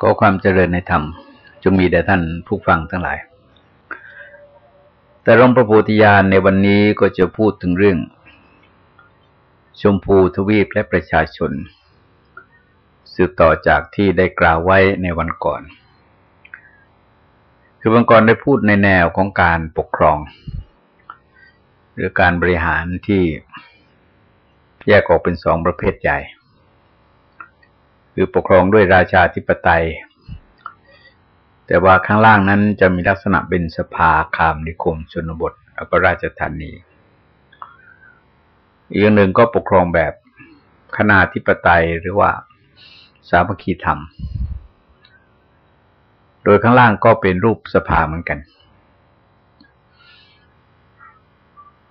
ขอความเจริญในธรรมจงมีแด่ท่านผู้ฟังทั้งหลาย แต่ร่มพระโพธิญาณในวันนี้ก็จะพูดถึงเรื่อง ชมพูทวีปและประชาชน สืบต่อจากที่ได้กล่าวไว้ในวันก่อน คือวันก่อนได้พูดในแนวของการปกครอง หรือการบริหารที่แยกออกเป็นสองประเภทใหญ่ คือปกครองด้วยราชาธิปไตย แต่ว่าข้างล่างนั้นจะมีลักษณะเป็นสภาคามนิคมชนบทแล้วก็ราชธานี อีกอย่างหนึ่งก็ปกครองแบบคณาธิปไตยหรือว่าสามัคคีธรรม โดยข้างล่างก็เป็นรูปสภาเหมือนกัน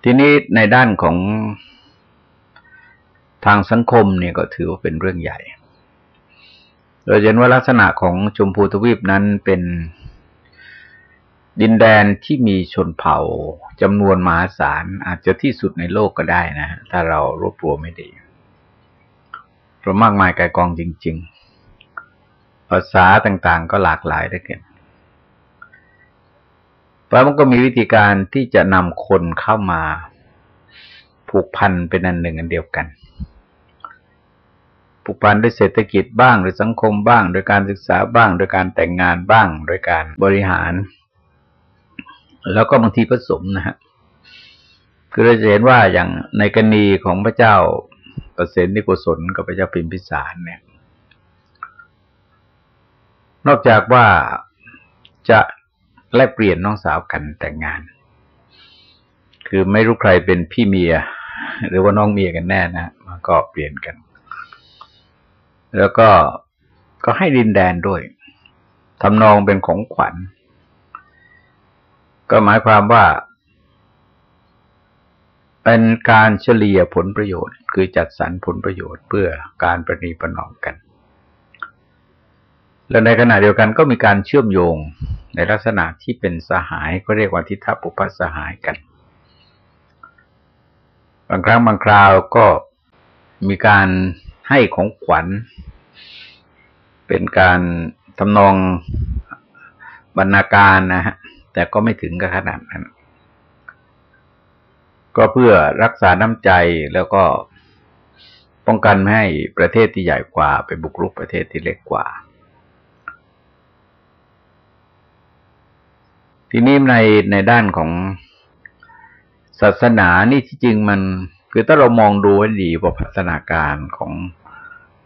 ทีนี้ในด้านของทางสังคมเนี่ยก็ถือว่าเป็นเรื่องใหญ่ เราเห็นว่าลักษณะของชมพูทวีปนั้นเป็นดินแดนที่มีชนเผ่าจำนวนมหาศาลอาจจะที่สุดในโลกก็ได้นะ ถ้าเรารวบรวมไม่ดีเพราะมากมายกายกองจริง ๆ ภาษาต่างๆก็หลากหลายได้เกินเพราะมันก็มีวิธีการที่จะนำคนเข้ามาผูกพันเป็นอันหนึ่งอันเดียวกัน ผูกพันด้วยเศรษฐกิจบ้าง หรือสังคมบ้าง โดยการศึกษาบ้าง โดยการแต่งงานบ้าง โดยการบริหาร แล้วก็บางทีผสมนะฮะคือเราจะเห็นว่าอย่างในกรณีของพระเจ้าเปรตนิโกศลกับพระเจ้าพิมพิสารเนี่ย นอกจากว่าจะแลกเปลี่ยนน้องสาวกันแต่งงาน คือไม่รู้ใครเป็นพี่เมีย หรือว่าน้องเมียกันแน่นะมันก็เปลี่ยนกัน แล้วก็ก็ให้ดินแดนด้วยทำนองเป็นของขวัญ ก็หมายความว่า เป็นการเฉลี่ยผลประโยชน์ คือจัดสรรผลประโยชน์เพื่อการประนีประนอมกัน และในขณะเดียวกันก็มีการเชื่อมโยงในลักษณะที่เป็นสหายก็เรียกว่าทิฏฐปุปัสหายกัน บางครั้งบางคราวก็มีการให้ของขวัญ เป็นการทำนองบรรณาการนะฮะแต่ก็ไม่ถึงกับขนาดนั้น ก็เพื่อรักษาน้ำใจแล้วก็ป้องกันไม่ให้ประเทศที่ใหญ่กว่า ไปบุกรุกประเทศที่เล็กกว่า ทีนี้ในในด้านของศาสนานี่ที่จริงมัน คือถ้าเรามองดูให้ดีว่าพัฒนาการของ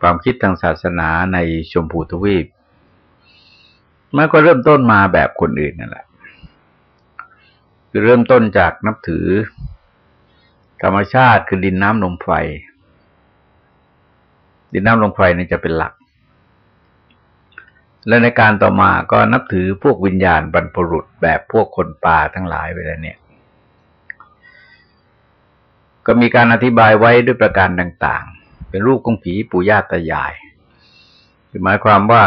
ความคิดทางศาสนาในชมพูทวีปมันก็เริ่มต้นมาแบบคนอื่นนั่นแหละคือเริ่มต้นจากนับถือ ธรรมชาติคือดินน้ำลมไฟ ดินน้ำลมไฟนี่จะเป็นหลัก และในการต่อมาก็นับถือพวกวิญญาณบรรพุรุษแบบพวกคนป่าทั้งหลายไปแล้วเนี่ย ก็มีการอธิบายไว้ด้วยประการต่าง เป็นรูปของผีปู่ย่าตายายคือหมายความว่า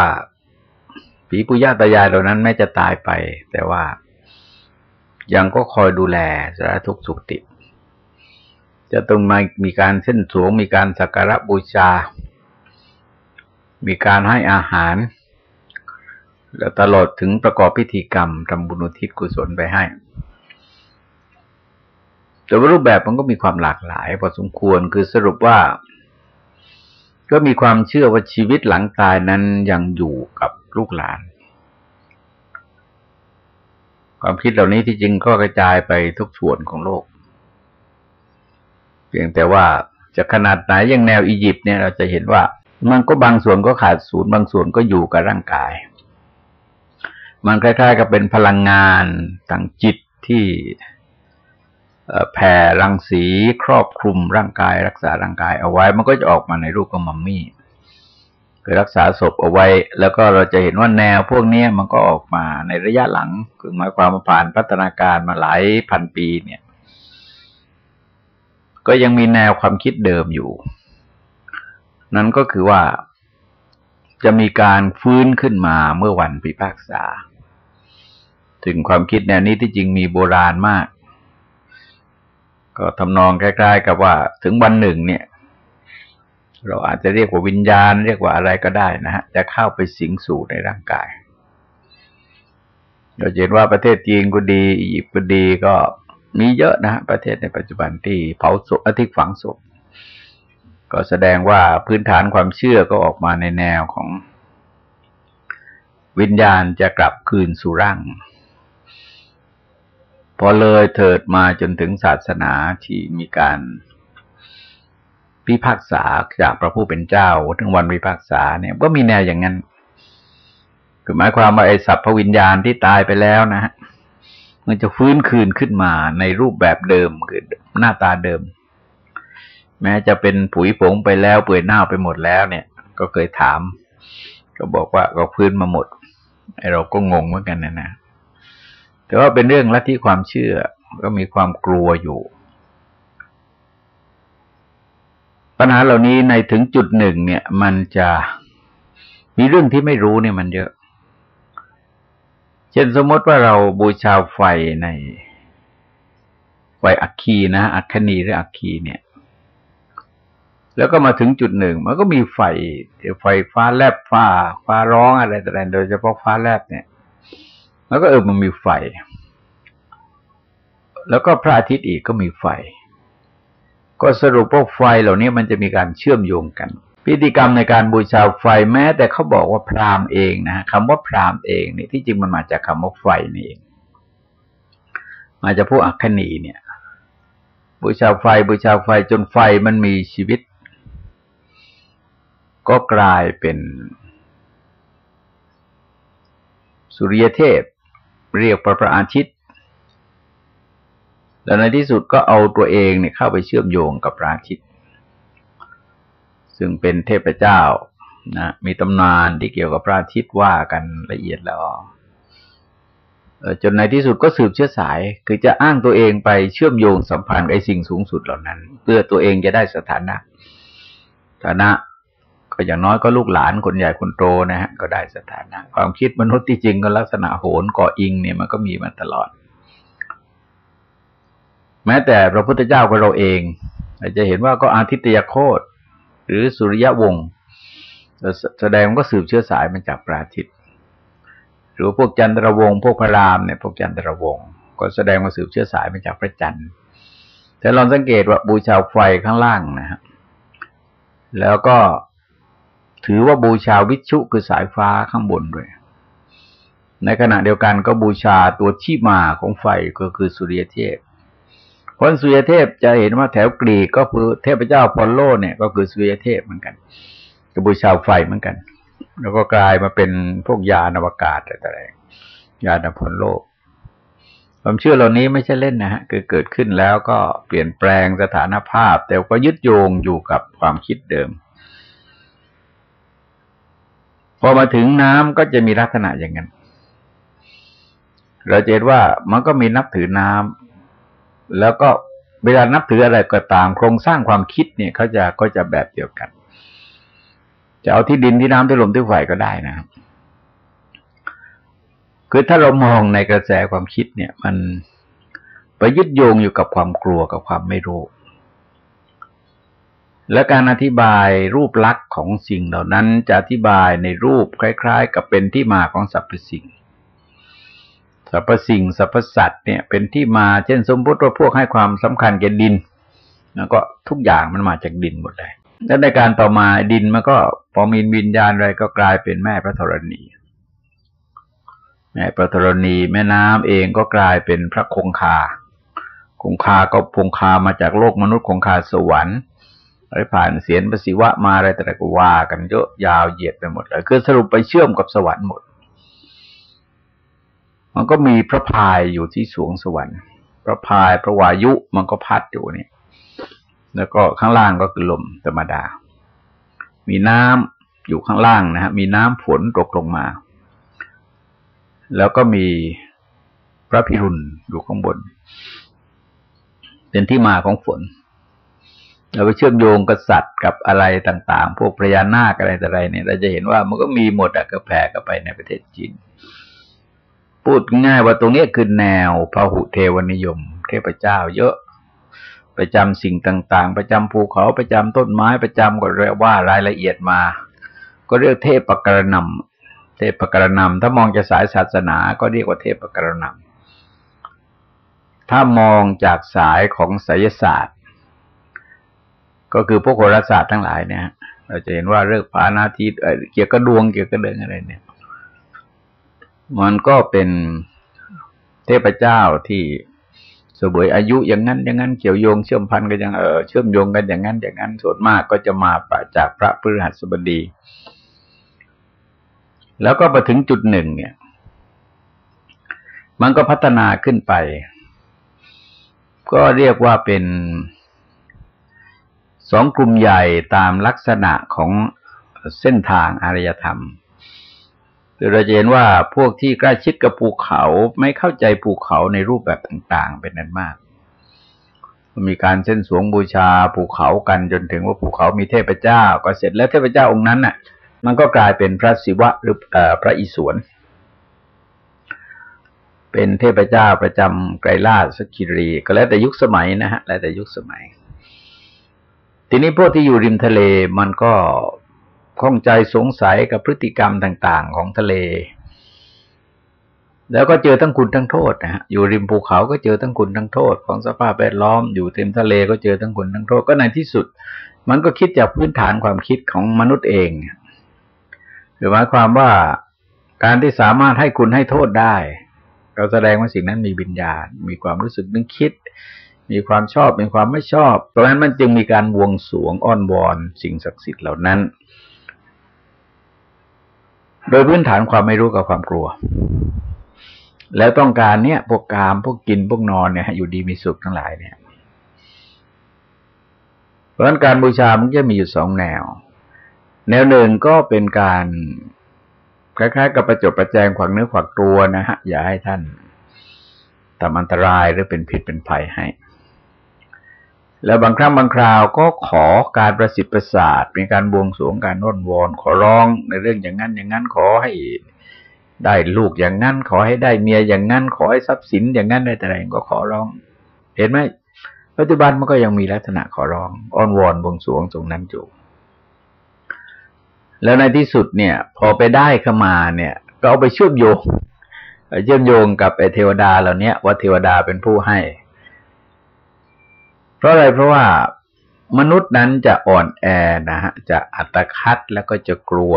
ผีปู่ย่าตายายเหล่านั้นแม้จะตายไป แต่ว่ายังก็คอยดูแลสารทุกสุขติ จะต้องมามีการเส้นสวง มีการสักการะบูชา มีการให้อาหาร แล้วตลอดถึงประกอบพิธีกรรมทำบุญอุทิศกุศลไปให้แต่ว่ารูปแบบมันก็มีความหลากหลายพอสมควรคือสรุปว่า ก็มีความเชื่อว่าชีวิตหลังตายนั้นยังอยู่กับลูกหลาน ความคิดเหล่านี้ที่จริงก็กระจายไปทุกส่วนของโลก เพียงแต่ว่าจะขนาดไหนอย่างแนวอียิปต์เนี่ยเราจะเห็นว่า มันก็บางส่วนก็ขาดศูนย์บางส่วนก็อยู่กับร่างกาย มันคล้ายๆ กับเป็นพลังงานทางจิตที่ แผ่รังสีครอบคลุมร่างกายรักษาร่างกายเอาไว้ มันก็จะออกมาในรูปของมัมมี่คือรักษาศพเอาไว้ แล้วก็เราจะเห็นว่าแนวพวกนี้มันก็ออกมาในระยะหลัง คือหมายความว่าผ่านพัฒนาการมาหลายพันปีเนี่ย ก็ยังมีแนวความคิดเดิมอยู่ นั้นก็คือว่าจะมีการฟื้นขึ้นมาเมื่อวันพิพากษา ถึงความคิดแนวนี้ที่จริงมีโบราณมาก ก็ทำนองใกล้ๆกับว่า ถึงวันหนึ่งเนี่ย เราอาจจะเรียกว่าวิญญาณ เรียกว่าอะไรก็ได้นะฮะจะเข้าไปสิงสู่ในร่างกาย เราเห็นว่าประเทศจีนก็ดีอียิปต์ก็ดีก็มีเยอะนะฮะประเทศในปัจจุบันที่เผาศพอธิฝังศพก็แสดงว่าพื้นฐานความเชื่อก็ออกมาในแนวของวิญญาณจะกลับคืนสู่ร่าง พอเลยเถิดมาจนถึงศาสนาที่มีการพิพากษาจากพระผู้เป็นเจ้าถึงวันพิพากษาเนี่ย ก็มีแนวอย่างนั้นคือหมายความว่าไอ้สัพพวิญญาณที่ตายไปแล้วนะฮะมันจะฟื้นคืนขึ้นมาในรูปแบบเดิมคือหน้าตาเดิม แม้จะเป็นผุยผงไปแล้วเปื่อยเน่าไปหมดแล้วเนี่ย ก็เคยถาม ก็บอกว่าก็ฟื้นมาหมดไอเราก็งงเหมือนกันนะนะ แต่ว่าเป็นเรื่องลัทธิความเชื่อก็มีความกลัวอยู่ ปัญหาเหล่านี้ในถึงจุดหนึ่งเนี่ย มันจะมีเรื่องที่ไม่รู้เนี่ยมันเยอะ เช่นสมมติว่าเราบูชาไฟในไฟอัคคีนะอัคคณีหรืออัคคีเนี่ย แล้วก็มาถึงจุดหนึ่ง มันก็มีไฟไฟฟ้าแลบฟ้า ฟ้าร้องอะไรต่างๆโดยเฉพาะฟ้าแลบเนี่ย แล้วก็เออมันมีไฟ แล้วก็พระอาทิตย์อีกก็มีไฟ ก็สรุปว่าไฟเหล่านี้มันจะมีการเชื่อมโยงกัน พิธีกรรมในการบูชาไฟแม้ แต่เขาบอกว่าพรามเองนะคำว่าพรามเองนี่ที่จริงมันมาจากคำว่าไฟนี่เอง มาจากพวกอัคคณีเนี่ยบูชาไฟบูชาไฟจนไฟมันมีชีวิต ก็กลายเป็น สุริยเทพ เรียกพระประอาชิตแล้วในที่สุดก็เอาตัวเองเนี่ยเข้าไปเชื่อมโยงกับพระอาชิต ซึ่งเป็นเทพเจ้านะมีตำนานที่เกี่ยวกับพระอาทิตย์ว่ากันละเอียดแล้วจนในที่สุดก็สืบเชื้อสาย คือจะอ้างตัวเองไปเชื่อมโยงสัมพันธ์ไอ้สิ่งสูงสุดเหล่านั้น เพื่อตัวเองจะได้สถานะฐานะ ก็อย่างน้อยก็ลูกหลานคนใหญ่คนโตนะฮะก็ได้สถานะ ความคิดมนุษย์ที่จริงก็ลักษณะโหนก่ออิงเนี่ยมันก็มีมาตลอด แม้แต่พระพุทธเจ้าของเราเองอาจจะเห็นว่าก็อาทิตยโคตหรือสุริยวงศ์แสดงก็สืบเชื้อสายมาจากประอาทิตย์หรือพวกจันทรวงศ์พวกพระรามเนี่ยพวกจันทรวงศ์ก็แสดงว่าสืบเชื้อสายมาจากพระจันทร์แต่ลองสังเกตว่าบูชาไฟข้างล่างนะฮะแล้วก็ ถือว่าบูชาวิชุคือสายฟ้าข้างบนด้วย ในขณะเดียวกันก็บูชาตัวที่มาของไฟก็คือสุริยเทพเพราะสุริยเทพจะเห็นว่าแถวกรีกก็คือเทพเจ้าพอลโลเนี่ยก็คือสุริยเทพเหมือนกันจะบูชาไฟเหมือนกัน แล้วก็กลายมาเป็นพวกยานอวกาศอะไรยานพลโลกความเชื่อเหล่านี้ไม่ใช่เล่นนะฮะคือเกิดขึ้นแล้วก็เปลี่ยนแปลงสถานภาพ แต่ก็ยึดโยงอยู่กับความคิดเดิมพ อมาถึงน้ำก็จะมีลักษณะอย่างนั้น เราเห็นว่ามันก็มีนับถือน้ำแล้วก็เวลานับถืออะไรก็ตาม โครงสร้างความคิดเนี่ยเขาจะก็จะแบบเดียวกัน จะเอาที่ดินที่น้ำที่ลมที่ไฟก็ได้นะครับคือถ้าเรามองในกระแสความคิดเนี่ย มันไปยึดโยงอยู่กับความกลัวกับความไม่รู้ และการอธิบายรูปลักษณ์ของสิ่งเหล่านั้นจะอธิบายในรูปคล้าย ๆ กับเป็นที่มาของสรรพสิ่งสรรพสิ่งสรรพสัตว์เนี่ยเป็นที่มาเช่นสมมติว่าพวกให้ความสำคัญแก่ดิน แล้วก็ทุกอย่างมันมาจากดินหมดเลยและในการต่อมาดินมันก็พอมีวิญญาณอะไรก็กลายเป็นแม่พระธรณี แม่พระธรณีแม่น้ำเองก็กลายเป็นพระคงคา คงคาก็คงคามาจากโลกมนุษย์คงคาสวรรค์ ไรผ่านเสียนปสิวะมาอะไรแต่ละก็ว่ากันเยอะยาวเหยียดไปหมดเลยคือสรุปไปเชื่อมกับสวรรค์หมด มันก็มีพระพายอยู่ที่สวงสวรรค์พระพายพระวายุมันก็พัดอยู่นี่แล้วก็ข้างล่างก็คือลมธรรมดา มีน้ำอยู่ข้างล่างนะฮะมีน้ำฝนตกลงมา แล้วก็มีพระพิรุณอยู่ข้างบน เป็นที่มาของฝน เราไปเชื่อมโยงกับสัตว์กับอะไรต่าง ๆ พวกพญานาคอะไรแต่ไรเนี่ย เราจะเห็นว่ามันก็มีหมดอะก็แผ่กันไปในประเทศจีนพูดง่ายว่าตรงนี้คือแนวพหุเทวนิยม เทพเจ้าเยอะ ประจำสิ่งต่าง ๆ ประจำภูเขาประจำต้นไม้ประจำก็เรียกว่ารายละเอียดมา ก็เรียกเทพปกรณำเทพปกรณำถ้ามองจะสายศาสนา ก็เรียกว่าเทพปกรณำถ้ามองจากสายของไสยศาสตร์ ก็คือพวกโหราศาสตร์ทั้งหลายเนี่ย เราจะเห็นว่าเรื่องพานาทิตเกี่ยวกับดวงเกี่ยวกับเรื่องอะไรเนี่ย มันก็เป็นเทพเจ้าที่สวยอายุอย่างนั้น อย่างนั้นเกี่ยวโยงเชื่อมพันกันอย่างเออเชื่อมโยงกันอย่างนั้นอย่างนั้นส่วนมากก็จะมาจากพระพฤหัสบดี แล้วก็มาถึงจุดหนึ่งเนี่ย มันก็พัฒนาขึ้นไป ก็เรียกว่าเป็น สองกลุ่มใหญ่ตามลักษณะของเส้นทางอารยธรรมคือเราจะเห็นว่าพวกที่ใกล้ชิดกับภูเขาไม่เข้าใจภูเขาในรูปแบบต่าง ๆ เป็นนั้นมาก มีการเส้นสวงบูชาภูเขากันจนถึงว่าภูเขามีเทพเจ้า ก็เสร็จแล้วเทพเจ้าองค์นั้นน่ะ มันก็กลายเป็นพระศิวะหรือพระอิศวรเป็นเทพเจ้าประจำไกรลาสกิรี ก็แล้วแต่ยุคสมัยนะฮะแล้วแต่ยุคสมัย ทีนี้พวกที่อยู่ริมทะเลมันก็ข้องใจสงสัยกับพฤติกรรมต่าง ๆ ของทะเล แล้วก็เจอทั้งคุณทั้งโทษนะฮะอยู่ริมภูเขาก็เจอทั้งคุณทั้งโทษ ของสภาพแวดล้อมอยู่เต็มทะเลก็เจอทั้งคุณทั้งโทษก็ในที่สุด มันก็คิดจากพื้นฐานความคิดของมนุษย์เองหรือหมายความว่าการที่สามารถให้คุณให้โทษได้เราแสดงว่าสิ่งนั้นมีวิญญาณ มีความรู้สึกนึกคิด มีความชอบมีความไม่ชอบ เพราะฉะนั้นมันจึงมีการวงสวงอ้อนวอนสิ่งศักดิ์สิทธิ์เหล่านั้น โดยพื้นฐานความไม่รู้กับความกลัว แล้วต้องการเนี่ยพวกกามพวกกินพวกนอนเนี่ยอยู่ดีมีสุขทั้งหลายเนี่ย เพราะฉะนั้นการบูชามันจะมีอยู่สองแนว แนวหนึ่งก็เป็นการคล้ายๆ กับประจบประแจงขวังเนื้อขวักตัวนะฮะอย่าให้ท่านทำอันตรายหรือเป็นผิดเป็นภัยให้ แล้วบางครั้งบางคราวก็ขอการประสิทธิ์ประสาทเป็นการบวงสรวงการน้นวอนขอร้องในเรื่องอย่างนั้นอย่างนั้นขอให้ได้ลูกอย่างนั้น ขอให้ได้เมียอย่างนั้น ขอให้ทรัพย์สินอย่างนั้นได้แต่ไรก็ขอร้อง เห็นไหมปัจจุบันมันก็ยังมีลักษณะขอร้องอ้อนวอนบวงสรวงตรงนั้นอยู่แล้วในที่สุดเนี่ย พอไปได้เข้ามาเนี่ย ก็เอาไปเชื่อมโยงเชื่อมโยงกับเทวดาเหล่านี้ว่าเทวดาเป็นผู้ให้ ราะอะไรเพราะว่ามนุษย์นั้นจะอ่อนแอนะฮะจะอัตคัดแล้วก็จะกลัว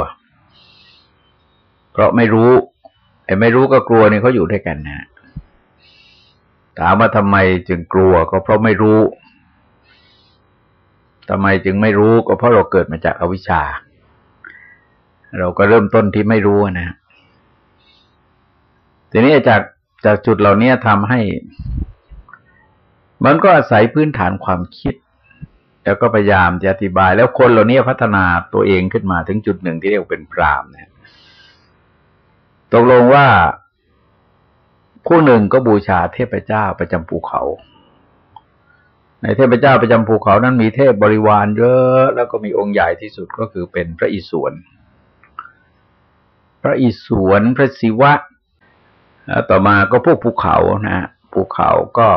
เพราะไม่รู้ไอ้ไม่รู้ก็กลัวนี่เขาอยู่ด้วยกันนะถามว่าทำไมจึงกลัวก็เพราะไม่รู้ทำไมจึงไม่รู้ก็เพราะเราเกิดมาจากอวิชชา เราก็เริ่มต้นที่ไม่รู้นะทีนี้จากจากจุดเหล่านี้ทำให้ มันก็อาศัยพื้นฐานความคิด แล้วก็พยายามจะอธิบาย แล้วคนเหล่านี้พัฒนาตัวเองขึ้นมาถึงจุดหนึ่งที่เรียกเป็นพรามเนี่ยตกลงว่าผู้หนึ่งก็บูชาเทพเจ้าประจำภูเขา ในเทพเจ้าประจำภูเขานั้นมีเทพบริวารเยอะ แล้วก็มีองค์ใหญ่ที่สุดก็คือเป็นพระอิศวรพระอิศวรพระศิวะแล้วต่อมาก็พวกภูเขานะภูเขาก็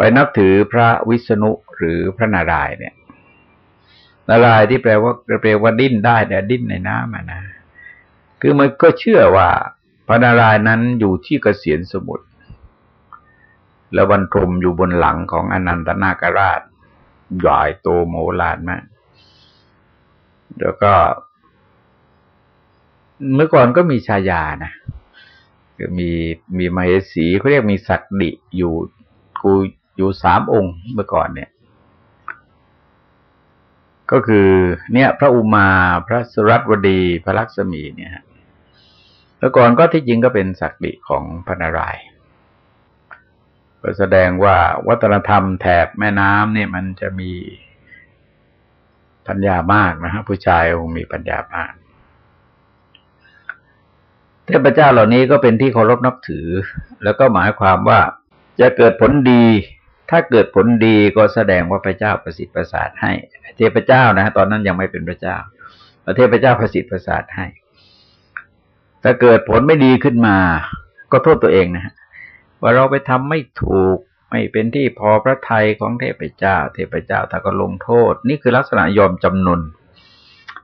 ไปนับถือพระวิษณุหรือพระนารายณ์เนี่ย นารายณ์ที่แปลว่าแปลว่าดิ้นได้แต่ดิ้นในน้ำนะ คือมันก็เชื่อว่าพระนารายณ์นั้นอยู่ที่เกษียณสมุทรแล้วบรรทมอยู่บนหลังของอนันตนาคราชใหญ่โตโมลานมาก แล้วก็ เมื่อก่อนก็มีชายานะคือมีมีมเหสีเขาเรียกมีศักดิอยู่กู อยู่สามองค์เมื่อก่อนเนี่ย ก็คือ เนี่ย พระอุมาพระสุรัตวดี พระลักษมีเนี่ยเมื่อก่อนก็ที่จริงก็เป็นศักดิของพระนารายณ์ก็แสดงว่าวัฒนธรรมแถบแม่น้ำเนี่ยมันจะมีปัญญามากนะฮะผู้ชายคงมีปัญญามากเทพเจ้าเหล่านี้ก็เป็นที่เคารพนับถือ แล้วก็หมายความว่าจะเกิดผลดี ถ้าเกิดผลดีก็แสดงว่าพระเจ้าประสิทธิ์ประสาทให้ เทพเจ้านะ ตอนนั้นยังไม่เป็นพระเจ้าเทพเจ้าประสิทธิ์ประสาทให้ ถ้าเกิดผลไม่ดีขึ้นมา ก็โทษตัวเองนะฮะว่าเราไปทำไม่ถูก ไม่เป็นที่พอพระทัยของเทพเจ้า เทพเจ้าถ้าก็ลงโทษ นี่คือลักษณะยอมจำนน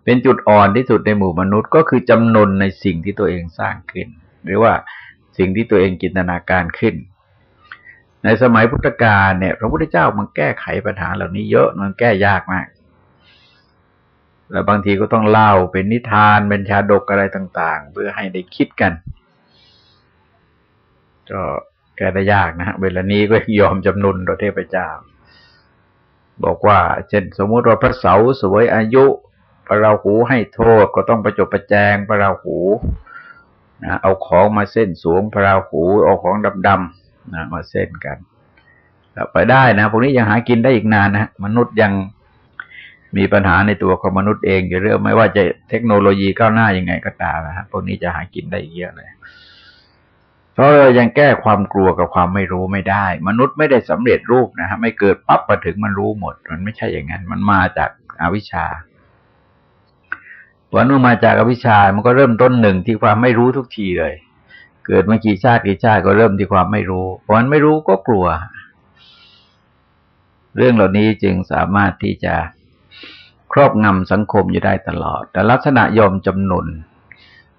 เป็นจุดอ่อนที่สุดในหมู่มนุษย์ ก็คือจำนนในสิ่งที่ตัวเองสร้างขึ้น หรือว่าสิ่งที่ตัวเองจินตนาการขึ้น ในสมัยพุทธกาลเนี่ยพระพุทธเจ้ามันแก้ไขปัญหาเหล่านี้เยอะมันแก้ยากมาก แล้วบางทีก็ต้องเล่าเป็นนิทานเป็นชาดกอะไรต่าง ๆ เพื่อให้ได้คิดกัน ก็แก้ได้ยากนะเวลานี้ก็ยอมจำนนต่อเทพเจ้า บอกว่า เช่นสมมติว่าพระเสาสวยอายุพระราหูให้โทษก็ต้องประจบประแจงพระราหูนะเอาของมาเส้นสวงพระราหูเอาของดำๆ นะมาเส้นกันไปได้นะพวกนี้ยังหากินได้อีกนานนะมนุษย์ยังมีปัญหาในตัวของมนุษย์เองอยู่เรื่องไม่ว่าจะเทคโนโลยีก้าวหน้ายังไงก็ตามนะฮะพวกนี้จะหากินได้เยอะเลยเพราะเรายังแก้ความกลัวกับความไม่รู้ไม่ได้ มนุษย์ไม่ได้สำเร็จรูปนะฮะไม่เกิดปั๊บมาถึงมันรู้หมด มันไม่ใช่อย่างนั้น มันมาจากอาวิชชาวันนู้มาจากอวิชชามันก็เริ่มต้นหนึ่งที่ความไม่รู้ทุกทีเลย เกิดมากี่ชาติกี่ชาติก็เริ่มที่ความไม่รู้เพราะมันไม่รู้ก็กลัว เรื่องเหล่านี้จึงสามารถที่จะครอบงำสังคมอยู่ได้ตลอด แต่ลักษณะยอมจำนน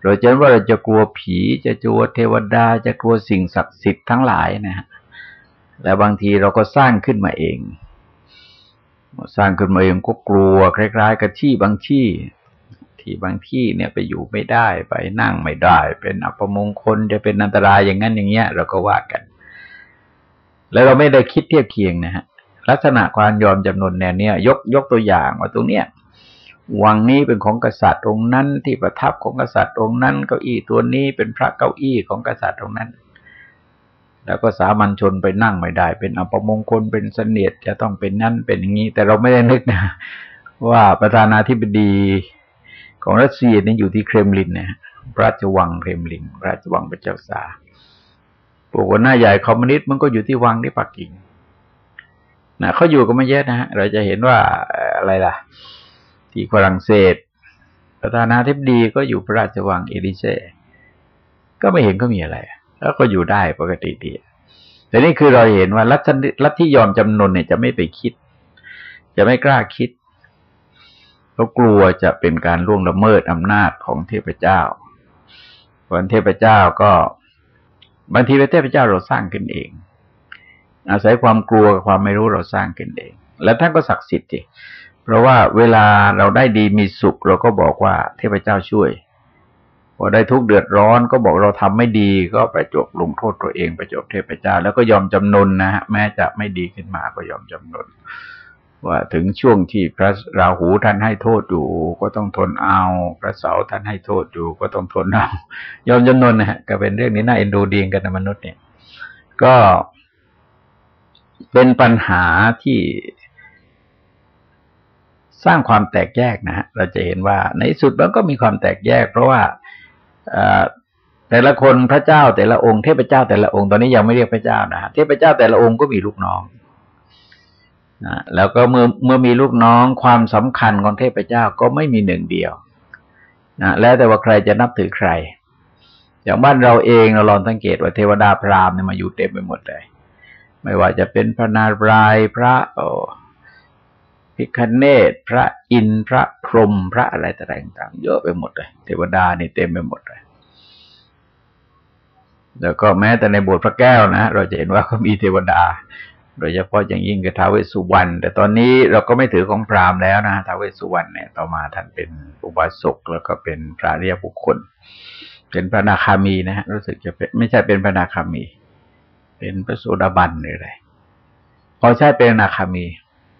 เราจะว่าเราจะกลัวผีจะกลัวเทวดา จะกลัวสิ่งศักดิ์สิทธิ์ทั้งหลายนะฮะและบางทีเราก็สร้างขึ้นมาเอง สร้างขึ้นมาเองก็กลัวคล้ายๆ กับที่บางที่ ทีบางที่เนี่ยไปอยู่ไม่ได้ไปนั่งไม่ได้ เป็นอัปมงคลจะเป็นอันตรายอย่างนั้นอย่างเงี้ย เราก็ว่ากัน แล้วเราไม่ได้คิดเทียบเคียงนะฮะลักษณะความยอมจำนวนแนวเนี้ยยกยกตัวอย่างว่าตรงเนี้ยวังนี้เป็นของกษัตริย์องค์นั้นที่ประทับของกษัตริย์องค์นั้น เก้าอี้ตัวนี้เป็นพระเก้าอี้ของกษัตริย์องค์นั้น แล้วก็สามัญชนไปนั่งไม่ได้ เป็นอัปมงคลเป็นเสนียดจะต้องเป็นนั่นเป็นอย่างนี้ แต่เราไม่ได้นึกนะว่าประธานาธิบดี ของรัสเซียนี่อยู่ที่เครมลินนี่ยพระราชวังเครมลินพระราชวังพระเจ้าสาปกหน้าใหญ่คอมมิวนิสต์มันก็อยู่ที่วังที่ปักกิ่งนะเขาอยู่กันไม่เยอะนะฮะเราจะเห็นว่าอะไรล่ะ ที่ฝรั่งเศส ประธานาธิบดีก็อยู่พระราชวังเอลิเซ่ก็ไม่เห็นก็มีอะไร แล้วก็อยู่ได้ปกติดีแต่นี่คือเราเห็นว่ารัฐรัฐที่ยอมจำนนเนี่ยจะไม่ไปคิด จะไม่กล้าคิด เขากลัวจะเป็นการล่วงละเมิดอำนาจของเทพเจ้าเพราะเทพเจ้าก็บางทีเป็นเทพเจ้าเราสร้างขึ้นเอง อาศัยความกลัวกับความไม่รู้เราสร้างขึ้นเอง แล้วท่านก็ศักดิ์สิทธิ์เพราะว่าเวลาเราได้ดีมีสุข เราก็บอกว่าเทพเจ้าช่วยพอได้ทุกเดือดร้อนก็บอกเราทำไม่ดีก็ไปจบลงโทษตัวเองไปจบเทพเจ้า แล้วก็ยอมจำนนนะฮะแม้จะไม่ดีขึ้นมาก็ยอมจำนน ว่าถึงช่วงที่พระราหูท่านให้โทษอยู่ ก็ต้องทนเอา พระเสาท่านให้โทษอยู่ ก็ต้องทนเอายอมจำนนนะฮะก็เป็นเรื่องนี้น่าเอ็นดูดีกันในมนุษย์เนี่ย ก็เป็นปัญหาที่สร้างความแตกแยกนะฮะเราจะเห็นว่า ในสุดมันก็มีความแตกแยก เพราะว่าแต่ละคนพระเจ้าแต่ละองค์เทพเจ้าแต่ละองค์ตอนนี้ยังไม่เรียกพระเจ้านะเทพเจ้าแต่ละองค์ก็มีลูกน้อง นะแล้วก็เมื่อเมื่อมีลูกน้องความสำคัญของเทพเจ้าก็ไม่มีหนึ่งเดียวนะแล้วแต่ว่าใครจะนับถือใคร อย่างบ้านเราเองเราลองสังเกตว่าเทวดาพราหมณ์เนี่ยมาอยู่เต็มไปหมดเลย ไม่ว่าจะเป็นพระนารายพระโอพิคเนตพระอินพระพรหมพระอะไรต่างๆเยอะไปหมดเลย เทวดานี่เต็มไปหมดเลยแล้วก็แม้แต่ในบสถ์พระแก้วนะ เราจะเห็นว่าเขามีเทวดา โดยเฉพาะอย่างยิ่งกับท้าวเวสสุวรรณแต่ตอนนี้เราก็ไม่ถือของพราหมณ์แล้วนะท้าวเวสสุวรรณเนี่ยต่อมาท่านเป็นอุบาสกแล้วก็เป็นพระเรียบุคคล เป็นพระนาคามีนะฮะรู้สึกจะเป็นไม่ใช่เป็นพระนาคามี เป็นพระโสดาบันหรืออะไรพอใช่เป็นนาคามี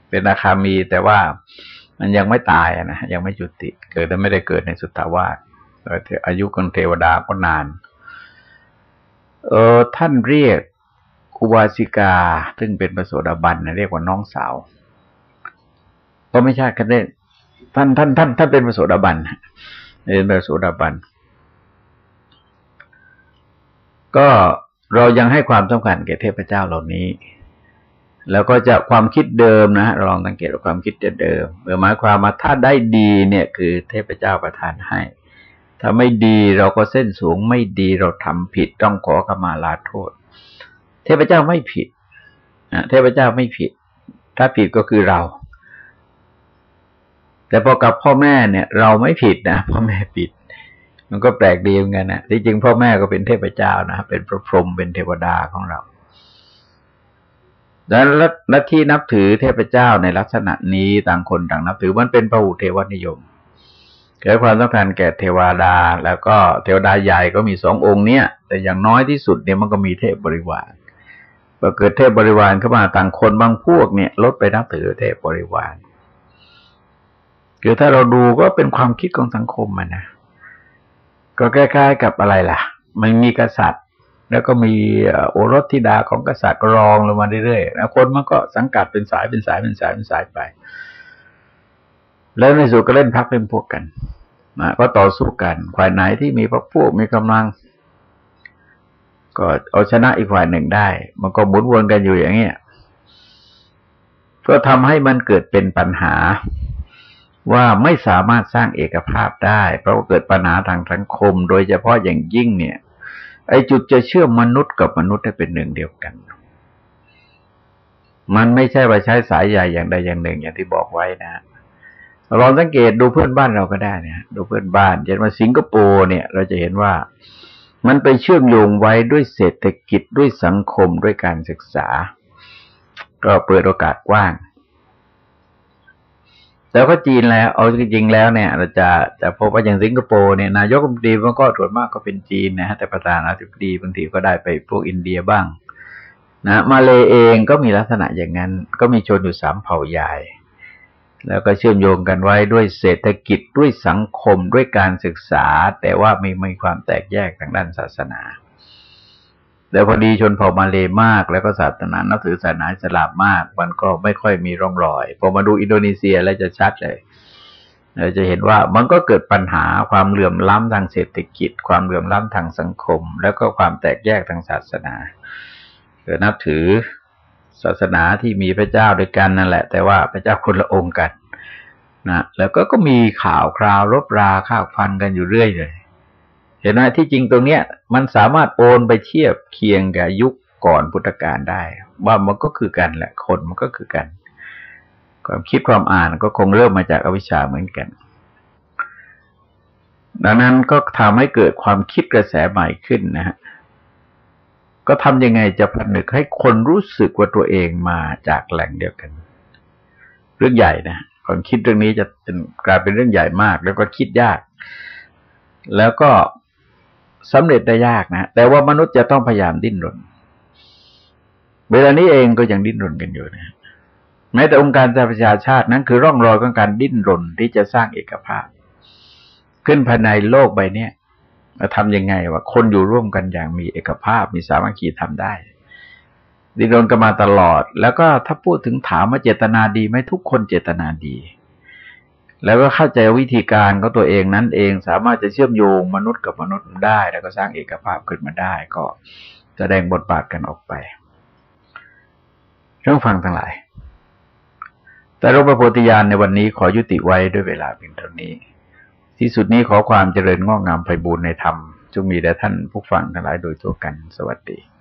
เป็นนาคามีแต่ว่ามันยังไม่ตายนะยังไม่จุติ เกิดแต่ไม่ได้เกิดในสุตตาวาสอายุของเทวดาก็นาน เออท่านเรียก อุบาสิกาซึ่งเป็นประโสดาบันเรียกว่าน้องสาวก็ไม่ใช่กันเด้ท่านท่านท่านท่านเป็นประโสดาบันเป็นประโสดาบัน ก็เรายังให้ความสำคัญแก่เทพเจ้าเหล่านี้ แล้วก็จะความคิดเดิมนะเราลองสังเกตว่าความคิดเดิมหมายความว่าถ้าได้ดีเนี่ยคือเทพเจ้าประทานให้ ถ้าไม่ดีเราก็เส้นสูงไม่ดีเราทำผิดต้องขอขมาลาโทษ เทพเจ้าไม่ผิดเทพเจ้าไม่ผิด ถ้าผิดก็คือเรา แต่พอกับพ่อแม่เนี่ย เราไม่ผิดนะพ่อแม่ผิด มันก็แปลกดีเหมือนกันนะที่จริงพ่อแม่ก็เป็นเทพเจ้านะเป็นพระพรหมเป็นเทวดาของเราดังนั้นลัทธินับถือเทพเจ้าในลักษณะนี้ต่างคนต่างนับถือมันเป็นพระหุเทวนิยมเกิดความต้องการแก่เทวดา แล้วก็เทวดาใหญ่ก็มีสององค์เนี้ยแต่อย่างน้อยที่สุดเนี่ยมันก็มีเทพบริวาร พอเกิดเทพบริวารเข้ามาต่างคนบางพวกเนี่ย ลดไปนับถือเทพบริวารคือถ้าเราดูก็เป็นความคิดของสังคมมันนะก็ใกล้ๆกับอะไรล่ะ มันมีกษัตริย์ แล้วก็มีโอรสธิดาของกษัตริย์รองลงมาเรื่อยๆแล้วคนมันก็สังกัดเป็นสายเป็นสายเป็นสายเป็นสายไป แล้วในสุดก็เล่นพักเล่นพวกกันนะก็ต่อสู้กันฝ่ายไหนที่มีพวกพวกมีกำลัง ก็เอาชนะอีกฝ่ายหนึ่งได้ มันก็หมุนวนกันอยู่อย่างเงี้ยก็ทำให้มันเกิดเป็นปัญหา ว่าไม่สามารถสร้างเอกภาพได้ เพราะว่าเกิดปัญหาทางสังคม โดยเฉพาะอย่างยิ่งเนี่ย ไอ้จุดจะเชื่อมมนุษย์กับมนุษย์ให้เป็นหนึ่งเดียวกัน มันไม่ใช่ว่าใช้สายใหญ่อย่างใดอย่างหนึ่ง อย่างที่บอกไว้นะลองสังเกตดูเพื่อนบ้านเราก็ได้เนี่ย ดูเพื่อนบ้านเช่นว่าสิงคโปร์เนี่ย เราจะเห็นว่า มันไปเชื่อมโยงไว้ด้วยเศรษฐกิจด้วยสังคมด้วยการศึกษา ก็เปิดโอกาสกว้าง แต่ก็จีนแล้วเอาจริงๆแล้วเนี่ย เราจะจะพบว่าอย่างสิงคโปร์เนี่ยนายกรัฐมนตรีมันก็ตรวจมากก็เป็นจีนนะฮะแต่ประธานาธิบดีบางทีก็ได้ไปพวกอินเดียบ้าง นะ มาเลเองก็มีลักษณะอย่างนั้น ก็มีชนอยู่สามเผ่าใหญ่ แล้วก็เชื่อมโยงกันไว้ด้วยเศรษฐกิจด้วยสังคมด้วยการศึกษา แต่ว่าไม่มีความแตกแยกทางด้านศาสนา แต่พอดีชนเผ่ามาเลมาก แล้วก็ศาสนานับถือศาสนาอิสลามมาก มันก็ไม่ค่อยมีร่องรอย พอมาดูอินโดนีเซียแล้วจะชัดเลยเราจะเห็นว่ามันก็เกิดปัญหาความเหลื่อมล้ำทางเศรษฐกิจ ความเหลื่อมล้ำทางสังคม แล้วก็ความแตกแยกทางศาสนาเกิดนับถือ ศาสนาที่มีพระเจ้าด้วยกันนั่นแหละ แต่ว่าพระเจ้าคนละองค์กันนะแล้วก็ก็มีข่าวคราวรบราข้าวฟันกันอยู่เรื่อยเลย เห็นไหมที่จริงตรงเนี้ย มันสามารถโอนไปเทียบเคียงกับยุคก่อนพุทธกาลได้ ว่ามันก็คือกันแหละคนมันก็คือกัน ความคิดความอ่านก็คงเริ่มมาจากอวิชชาเหมือนกัน ดังนั้นก็ทำให้เกิดความคิดกระแสใหม่ขึ้นนะฮะ ก็ทำยังไงจะผนึกให้คนรู้สึกว่าตัวเองมาจากแหล่งเดียวกัน เรื่องใหญ่นะความคิดเรื่องนี้จะเป็นกลายเป็นเรื่องใหญ่มาก แล้วก็คิดยาก แล้วก็สำเร็จได้ยากนะแต่ว่ามนุษย์จะต้องพยายามดิ้นรน เวลานี้เองก็ยังดิ้นรนกันอยู่นะแม้แต่องค์การสหประชาชาตินั้นคือร่องรอยของการดิ้นรนที่จะสร้างเอกภาพ ขึ้นภายในโลกใบนี้ ทำยังไงว่าคนอยู่ร่วมกันอย่างมีเอกภาพมีสามัคคีทำได้ดิ้นรนกันมาตลอด แล้วก็ถ้าพูดถึงถามว่าเจตนาดีไหมทุกคนเจตนาดี แล้วก็เข้าใจวิธีการของตัวเองนั้นเองสามารถจะเชื่อมโยงมนุษย์กับมนุษย์ได้ แล้วก็สร้างเอกภาพขึ้นมาได้ ก็แสดงบทบาทกันออกไปเรื่องฟังทั้งหลาย แต่รูปโพธิญาณในวันนี้ขอยุติไว้ด้วยเวลาเพียงเท่านี้ ที่สุดนี้ขอความเจริญงอกงามไพบูรณ์ในธรรมจงมีแด่ท่านผู้ฟังทั้งหลายโดยทั่วกันสวัสดี